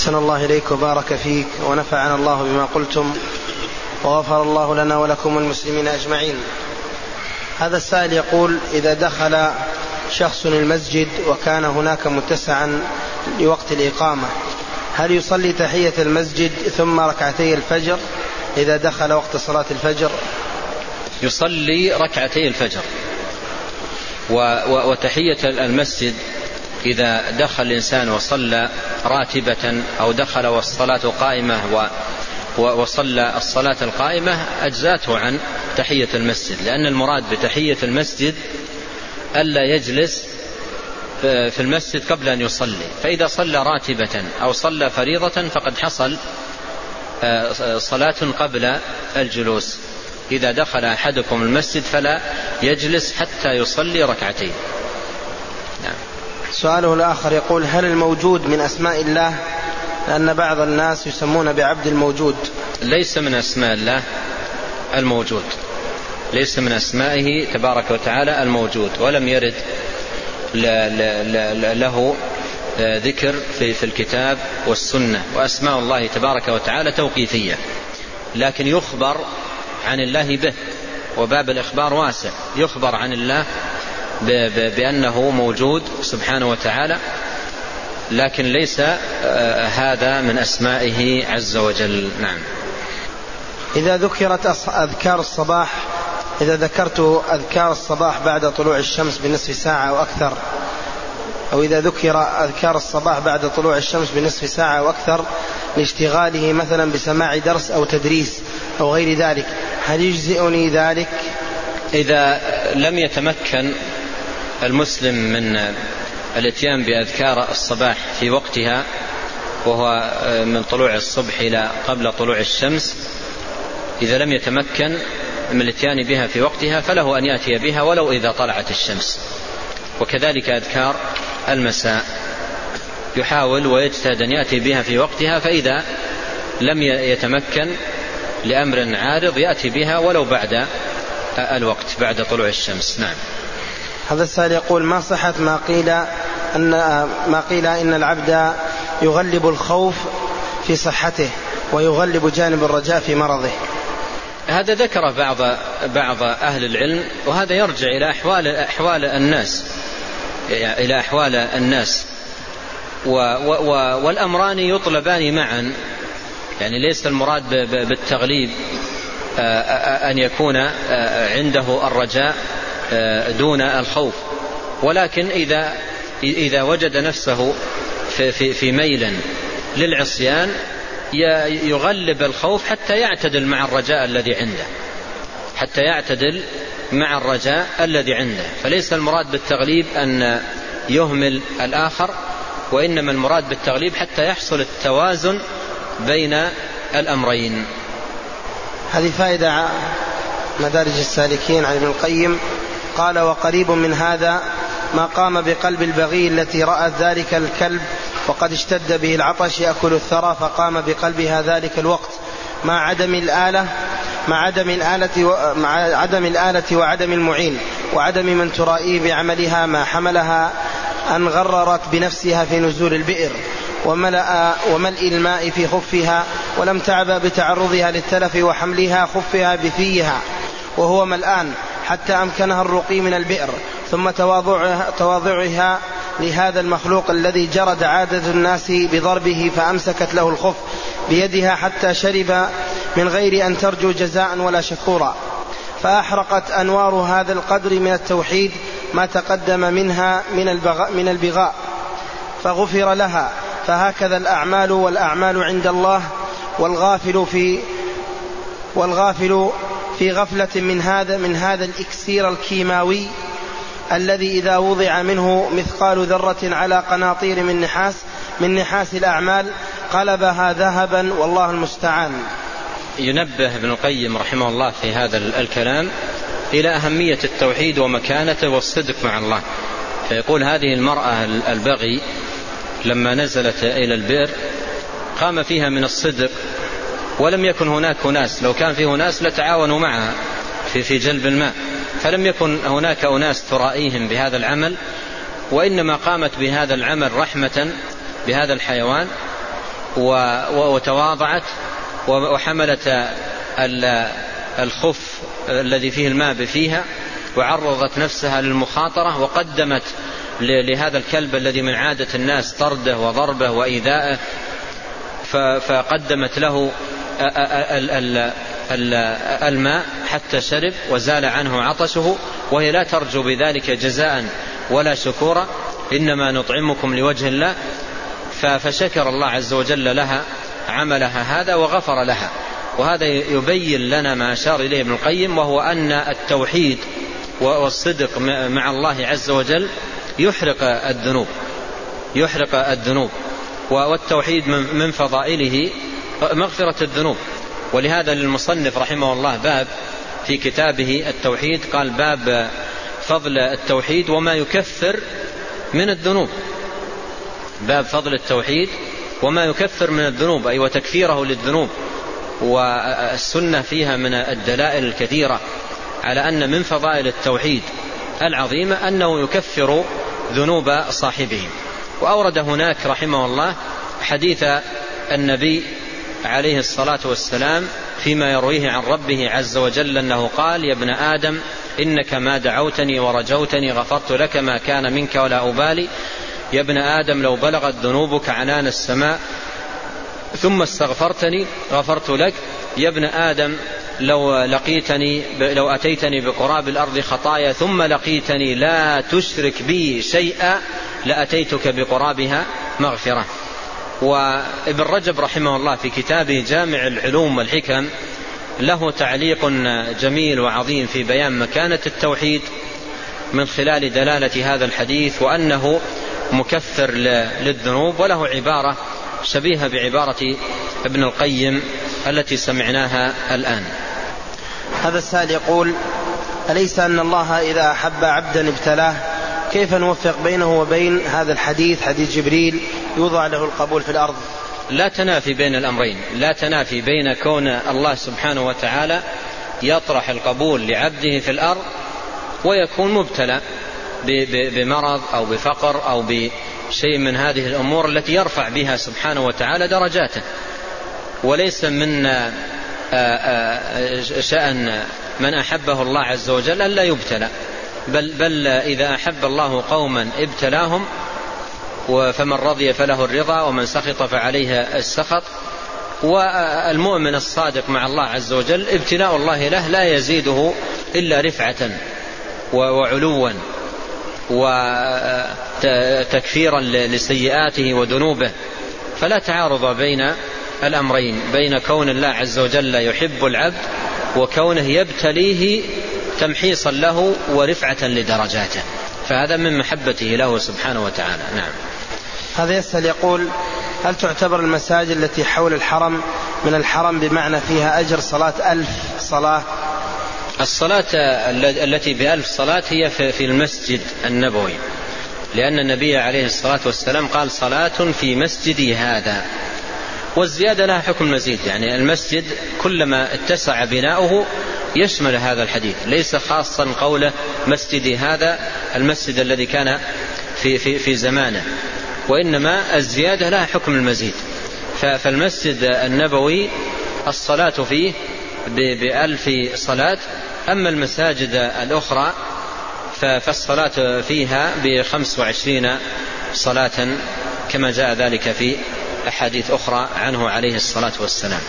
أحسن الله إليك وبارك فيك ونفعنا الله بما قلتم وغفر الله لنا ولكم المسلمين أجمعين. هذا السائل يقول إذا دخل شخص المسجد وكان هناك متسعا لوقت الإقامة هل يصلي تحية المسجد ثم ركعتي الفجر إذا دخل وقت صلاة الفجر؟ يصلي ركعتي الفجر وتحية المسجد إذا دخل الإنسان وصلى راتبة أو دخل والصلاة قائمة وصلى الصلاة القائمة أجزاته عن تحية المسجد لأن المراد بتحية المسجد ألا يجلس في المسجد قبل أن يصلي. فإذا صلى راتبة أو صلى فريضة فقد حصل آه، صلاة قبل الجلوس. إذا دخل أحدكم المسجد فلا يجلس حتى يصلي ركعتين. نعم. سؤاله الآخر يقول هل الموجود من أسماء الله؟ لأن بعض الناس يسمون بعبد الموجود. ليس من أسماء الله الموجود. ليس من أسمائه تبارك وتعالى الموجود. ولم يرد له ذكر في, في الكتاب والسنة. وأسماء الله تبارك وتعالى توقيفية. لكن يخبر عن الله به. وباب الإخبار واسع. يخبر عن الله بأنه موجود سبحانه وتعالى لكن ليس آه، هذا من أسمائه عز وجل. نعم. إذا ذكرت أذكار الصباح إذا ذكرت أذكار الصباح بعد طلوع الشمس بنصف ساعة أو أكثر أو إذا ذكر أذكار الصباح بعد طلوع الشمس بنصف ساعة أو أكثر لاشتغاله مثلا بسماع درس أو تدريس أو غير ذلك هل يجزئني ذلك؟ إذا لم يتمكن المسلم من الإتيان بأذكار الصباح في وقتها وهو من طلوع الصبح إلى قبل طلوع الشمس إذا لم يتمكن من الإتيان بها في وقتها فله أن يأتي بها ولو إذا طلعت الشمس. وكذلك أذكار المساء. يحاول ويجتهد أن يأتي بها في وقتها فإذا لم يتمكن لأمر عارض يأتي بها ولو بعد الوقت بعد طلوع الشمس. نعم. هذا السائل يقول ما صحة ما قيل أن ما قيل إن العبد يغلب الخوف في صحته ويغلب جانب الرجاء في مرضه؟ هذا ذكر بعض بعض أهل العلم وهذا يرجع إلى أحوال أحوال الناس. إلى أحوال الناس. و و والأمران يطلبان معا. يعني ليس المراد بالتغليب أن يكون عنده الرجاء. دون الخوف. ولكن إذا إذا وجد نفسه في, في, في ميل للعصيان يغلب الخوف حتى يعتدل مع الرجاء الذي عنده. حتى يعتدل مع الرجاء الذي عنده. فليس المراد بالتغليب أن يهمل الآخر وإنما المراد بالتغليب حتى يحصل التوازن بين الأمرين. هذه فائدة مدارج السالكين عن ابن القيم. قال وقريب من هذا ما قام بقلب البغي التي رأت ذلك الكلب وقد اشتد به العطش يأكل الثرى فقام بقلبها ذلك الوقت مع عدم الآلة مع عدم الآلة. مع عدم الآلة وعدم المعين وعدم من ترائيه بعملها ما حملها أن غررت بنفسها في نزول البئر وملأ وملء الماء في خفها ولم تعبأ بتعرضها للتلف وحملها خفها بفيها وهو ملآن حتى أمكنها الرقي من البئر ثم تواضعها, تواضعها لهذا المخلوق الذي جرد عادة الناس بضربه فأمسكت له الخف بيدها حتى شرب من غير أن ترجو جزاء ولا شكورا. فأحرقت أنوار هذا القدر من التوحيد ما تقدم منها من البغاء, من البغاء. فغفر لها فهكذا الأعمال والأعمال عند الله والغافل في والغافل في غفلة من هذا من هذا الإكسير الكيماوي الذي إذا وضع منه مثقال ذرة على قناطير من نحاس من نحاس الأعمال قلبها ذهبا والله المستعان. ينبه ابن القيم رحمه الله في هذا الكلام إلى أهمية التوحيد ومكانته والصدق مع الله. فيقول هذه المرأة البغي لما نزلت إلى البئر قام فيها من الصدق ولم يكن هناك أناس. لو كان فيه أناس لتعاونوا معها في في جلب الماء. فلم يكن هناك أناس ترائيهم بهذا العمل وإنما قامت بهذا العمل رحمة بهذا الحيوان وتواضعت وحملت الخف الذي فيه الماء فيها وعرضت نفسها للمخاطرة وقدمت لهذا الكلب الذي من عادة الناس طرده وضربه وإيذاءه فقدمت له الماء حتى شرب وزال عنه عطشه وهي لا ترجو بذلك جزاء ولا شكورا إنما نطعمكم لوجه الله. فشكر الله عز وجل لها عملها هذا وغفر لها. وهذا يبين لنا ما أشار إليه ابن القيم وهو أن التوحيد والصدق مع الله عز وجل يحرق الذنوب يحرق الذنوب. والتوحيد من فضائله مغفرة الذنوب. ولهذا للمصنف رحمه الله باب في كتابه التوحيد. قال باب فضل التوحيد وما يكفر من الذنوب. باب فضل التوحيد وما يكفر من الذنوب أي وتكفيره للذنوب. والسنة فيها من الدلائل الكثيرة على أن من فضائل التوحيد العظيمة أنه يكفر ذنوب صاحبه. وأورد هناك رحمه الله حديث النبي عليه الصلاة والسلام فيما يرويه عن ربه عز وجل أنه قال يا ابن آدم إنك ما دعوتني ورجوتني غفرت لك ما كان منك ولا أبالي. يا ابن آدم لو بلغت ذنوبك عنان السماء ثم استغفرتني غفرت لك. يا ابن آدم لو لقيتني لو أتيتني بقراب الأرض خطايا ثم لقيتني لا تشرك بي شيئا لأتيتك بقرابها مغفرة. وابن رجب رحمه الله في كتابه جامع العلوم والحكم له تعليق جميل وعظيم في بيان مكانة التوحيد من خلال دلالة هذا الحديث وأنه مكفر للذنوب وله عبارة شبيهة بعبارة ابن القيم التي سمعناها الآن. هذا السائل يقول أليس أن الله إذا أحب عبدا ابتلاه؟ كيف نوفق بينه وبين هذا الحديث؟ حديث جبريل. يوضع له القبول في الأرض. لا تنافي بين الأمرين. لا تنافي بين كون الله سبحانه وتعالى يطرح القبول لعبده في الأرض ويكون مبتلى بمرض أو بفقر أو بشيء من هذه الأمور التي يرفع بها سبحانه وتعالى درجاته. وليس من آه، آه، شأن من أحبه الله عز وجل ألا يبتلى. بل, بل إذا أحب الله قوما ابتلاهم فمن رضي فله الرضا ومن سخط فعليه السخط. والمؤمن الصادق مع الله عز وجل ابتلاء الله له لا يزيده إلا رفعة وعلوا وتكفيرا لسيئاته وذنوبه. فلا تعارض بين الأمرين بين كون الله عز وجل يحب العبد وكونه يبتليه تمحيصا له ورفعة لدرجاته. فهذا من محبته له سبحانه وتعالى. نعم. هذا يسأل يقول هل تعتبر المساجد التي حول الحرم من الحرم بمعنى فيها أجر صلاة ألف صلاة؟ الصلاة التي بألف صلاة هي في المسجد النبوي لأن النبي عليه الصلاة والسلام قال صلاة في مسجدي هذا. والزيادة لها حكم مزيد يعني المسجد كلما اتسع بناؤه يشمل هذا الحديث ليس خاصا قوله مسجدي هذا المسجد الذي كان في, في, في زمانه. وإنما الزيادة لها حكم المزيد. فالمسجد النبوي الصلاة فيه بألف صلاة. أما المساجد الأخرى فالصلاة فيها بخمس وعشرين صلاة كما جاء ذلك في أحاديث أخرى عنه عليه الصلاة والسلام.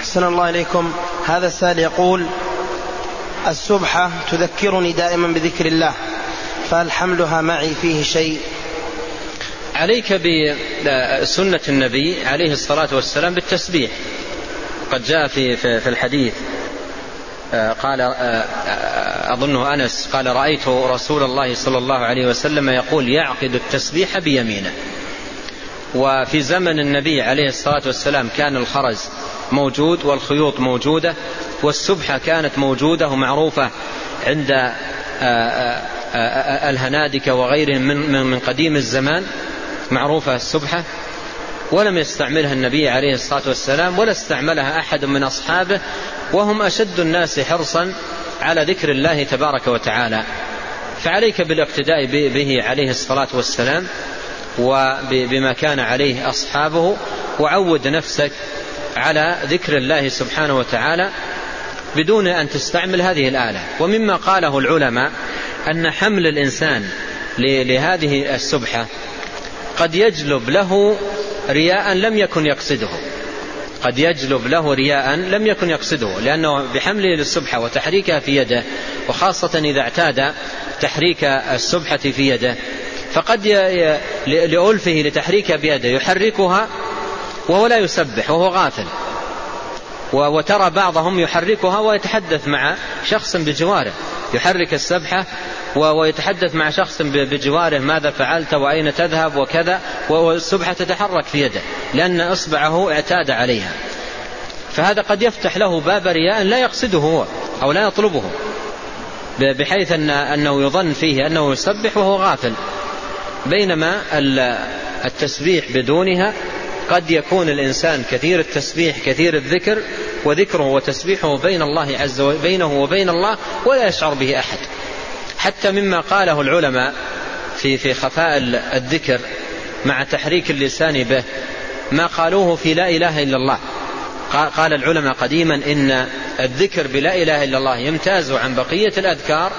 أحسن الله إليكم. هذا السائل يقول السبحة تذكرني دائما بذكر الله فهل حملها معي فيه شيء؟ عليك بسنة النبي عليه الصلاة والسلام بالتسبيح. قد جاء في في الحديث آه، قال آه، آه، أظنه أنس قال رأيت رسول الله صلى الله عليه وسلم يقول يعقد التسبيح بيمينه وفي زمن النبي عليه الصلاة والسلام كان الخرز موجود والخيوط موجودة والسبحة كانت موجودة ومعروفة عند الهنادكة وغيرهم من من قديم الزمان. معروفة السبحة ولم يستعملها النبي عليه الصلاة والسلام ولا استعملها أحد من أصحابه وهم أشد الناس حرصا على ذكر الله تبارك وتعالى. فعليك بالاقتداء به عليه الصلاة والسلام وبما كان عليه أصحابه وعود نفسك على ذكر الله سبحانه وتعالى بدون أن تستعمل هذه الآلة. ومما قاله العلماء أن حمل الإنسان لهذه السبحة قد يجلب له رياء لم يكن يقصده. قد يجلب له رياء لم يكن يقصده لأنه بحمله للسبحة وتحريكها في يده وخاصة إذا اعتاد تحريك السبحة في يده فقد لألفه لتحريكها بيده يحركها وهو لا يسبح وهو غافل. وترى بعضهم يحركها ويتحدث مع شخص بجواره. يحرك السبحة ويتحدث مع شخص بجواره ماذا فعلت؟ وأين تذهب؟ وكذا. والسبحة تتحرك في يده لأن إصبعه اعتاد عليها. فهذا قد يفتح له باب رياء لا يقصده هو أو لا يطلبه. بحيث أن أنه يظن فيه أنه يسبح وهو غافل. بينما التسبيح بدونها قد يكون الإنسان كثير التسبيح كثير الذكر وذكره وتسبيحه بين الله عز وجل بينه وبين الله ولا يشعر به أحد. حتى مما قاله العلماء في في خفاء الذكر مع تحريك اللسان به ما قالوه في لا إله إلا الله. قال العلماء قديما إن الذكر بلا إله إلا الله يمتاز عن بقية الأذكار.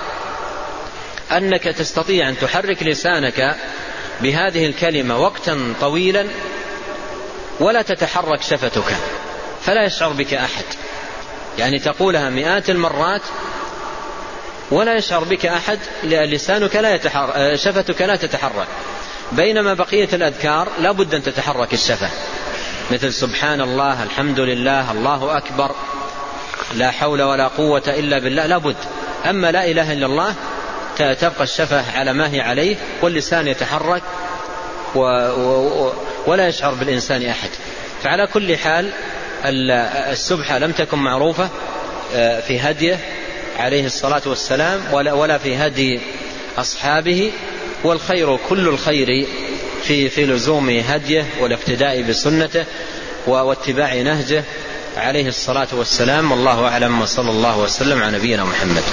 أنك تستطيع أن تحرك لسانك بهذه الكلمة وقتا طويلا ولا تتحرك شفتك. فلا يشعر بك أحد. يعني تقولها مئات المرات ولا يشعر بك أحد لسانك لا يتحرك شفتك لا تتحرك. بينما بقية الأذكار لا بد أن تتحرك الشفة. مثل سبحان الله الحمد لله الله أكبر لا حول ولا قوة إلا بالله لا بد. أما لا إله إلا الله تبقى الشفة على ما هي عليه واللسان يتحرك و و ولا يشعر بالإنسان أحد. فعلى كل حال السبحة لم تكن معروفة آه، في هديه عليه الصلاة والسلام ولا, ولا في هدي أصحابه والخير كل الخير في, في لزوم هديه والاقتداء بسنته واتباع نهجه عليه الصلاة والسلام. والله أعلم وصلى الله وسلم على نبينا محمد.